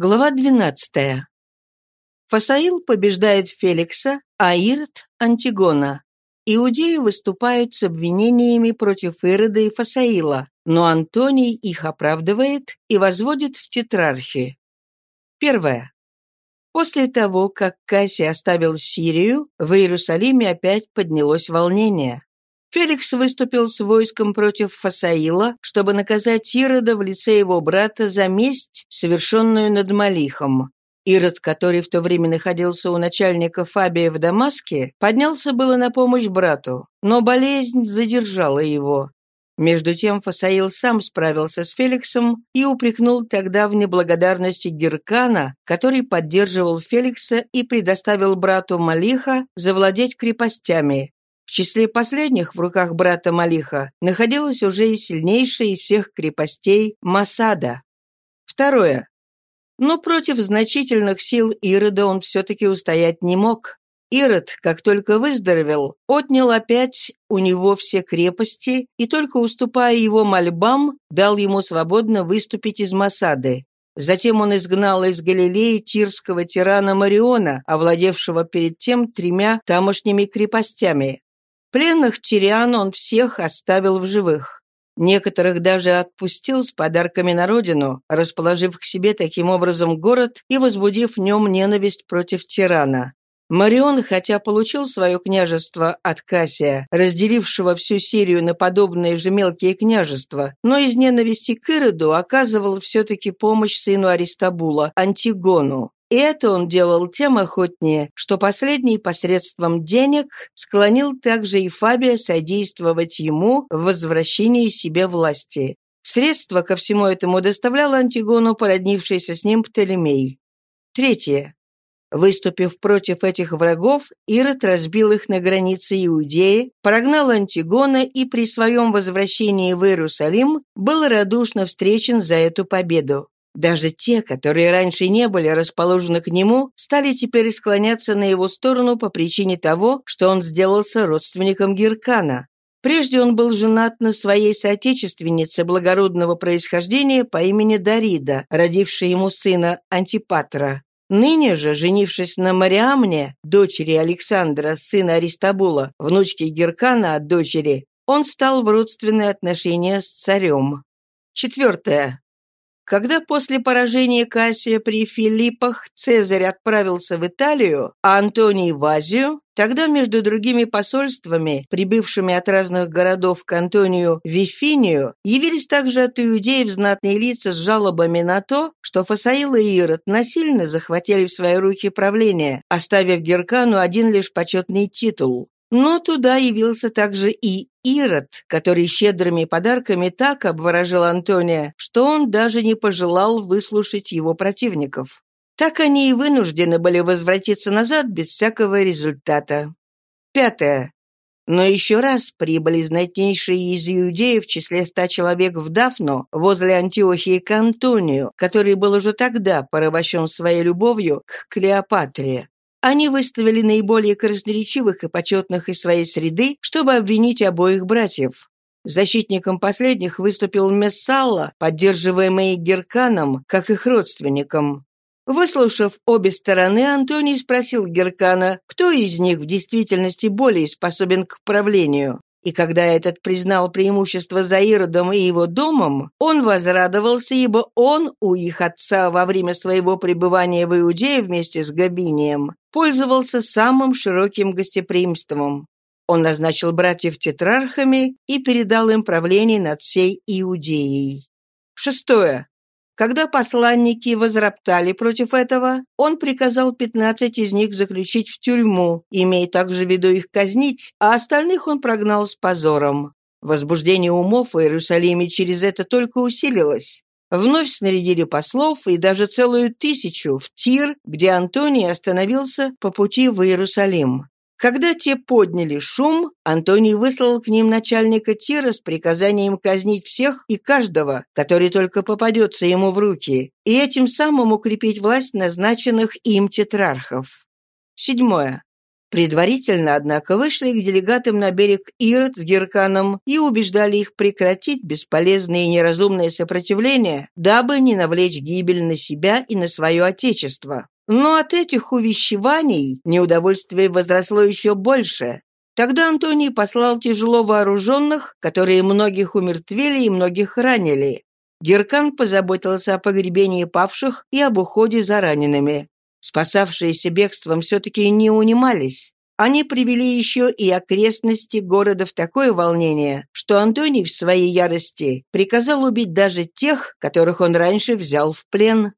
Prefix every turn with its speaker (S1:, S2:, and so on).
S1: Глава 12. Фасаил побеждает Феликса, а Ирод – Антигона. Иудеи выступают с обвинениями против Ирода и Фасаила, но Антоний их оправдывает и возводит в тетрархи. Первое. После того, как Кассий оставил Сирию, в Иерусалиме опять поднялось волнение. Феликс выступил с войском против Фасаила, чтобы наказать Ирода в лице его брата за месть, совершенную над Малихом. Ирод, который в то время находился у начальника Фабия в Дамаске, поднялся было на помощь брату, но болезнь задержала его. Между тем Фасаил сам справился с Феликсом и упрекнул тогда в неблагодарности Геркана, который поддерживал Феликса и предоставил брату Малиха завладеть крепостями, в числе последних в руках брата Малиха находилась уже и сильнейшая из всех крепостей Масада. Второе. Но против значительных сил Ирода он все-таки устоять не мог. Ирод, как только выздоровел, отнял опять у него все крепости и, только уступая его мольбам, дал ему свободно выступить из Масады. Затем он изгнал из Галилеи тирского тирана Мариона, овладевшего перед тем тремя тамошними крепостями. Пленных тириан он всех оставил в живых. Некоторых даже отпустил с подарками на родину, расположив к себе таким образом город и возбудив в нем ненависть против тирана. Марион, хотя получил свое княжество от Кассия, разделившего всю Сирию на подобные же мелкие княжества, но из ненависти к Ироду оказывал все-таки помощь сыну Аристабула, Антигону. И это он делал тем охотнее, что последний посредством денег склонил также и Фабия содействовать ему в возвращении себе власти. Средства ко всему этому доставлял Антигону породнившийся с ним Птолемей. Третье. Выступив против этих врагов, Ирод разбил их на границе Иудеи, прогнал Антигона и при своем возвращении в Иерусалим был радушно встречен за эту победу. Даже те, которые раньше не были расположены к нему, стали теперь склоняться на его сторону по причине того, что он сделался родственником Геркана. Прежде он был женат на своей соотечественнице благородного происхождения по имени Дарида, родившей ему сына Антипатра. Ныне же, женившись на Мариамне, дочери Александра, сына Аристабула, внучки Геркана от дочери, он стал в родственные отношения с царем. Четвертое. Когда после поражения Кассия при Филиппах Цезарь отправился в Италию, а Антоний в Азию, тогда между другими посольствами, прибывшими от разных городов к Антонию Вифинию, явились также от иудеев знатные лица с жалобами на то, что Фасаил и Ирод насильно захватили в свои руки правление, оставив Геркану один лишь почетный титул. Но туда явился также и Ирод, который щедрыми подарками так обворожил Антония, что он даже не пожелал выслушать его противников. Так они и вынуждены были возвратиться назад без всякого результата. Пятое. Но еще раз прибыли знатнейшие из иудеев в числе ста человек в Дафну, возле Антиохии к Антонию, который был уже тогда порабощен своей любовью к Клеопатре. Они выставили наиболее красноречивых и почетных из своей среды, чтобы обвинить обоих братьев. Защитником последних выступил Мессалла, поддерживаемый Герканом, как их родственником. Выслушав обе стороны, Антоний спросил Геркана, кто из них в действительности более способен к правлению. И когда этот признал преимущество за Иродом и его домом, он возрадовался, ибо он у их отца во время своего пребывания в Иудее вместе с Габинием пользовался самым широким гостеприимством. Он назначил братьев тетрархами и передал им правление над всей Иудеей. Шестое. Когда посланники возроптали против этого, он приказал пятнадцать из них заключить в тюрьму, имея также в виду их казнить, а остальных он прогнал с позором. Возбуждение умов в Иерусалиме через это только усилилось. Вновь снарядили послов и даже целую тысячу в Тир, где Антоний остановился по пути в Иерусалим. Когда те подняли шум, Антоний выслал к ним начальника тира с приказанием казнить всех и каждого, который только попадется ему в руки, и этим самым укрепить власть назначенных им тетрархов. Седьмое. Предварительно, однако, вышли к делегатам на берег Ирод с Герканом и убеждали их прекратить бесполезное и неразумное сопротивление, дабы не навлечь гибель на себя и на свое отечество. Но от этих увещеваний неудовольствие возросло еще больше. Тогда Антоний послал тяжело вооруженных, которые многих умертвили и многих ранили. Геркан позаботился о погребении павших и об уходе за ранеными. Спасавшиеся бегством все-таки не унимались. Они привели еще и окрестности города в такое волнение, что Антоний в своей ярости приказал убить даже тех, которых он раньше взял в плен.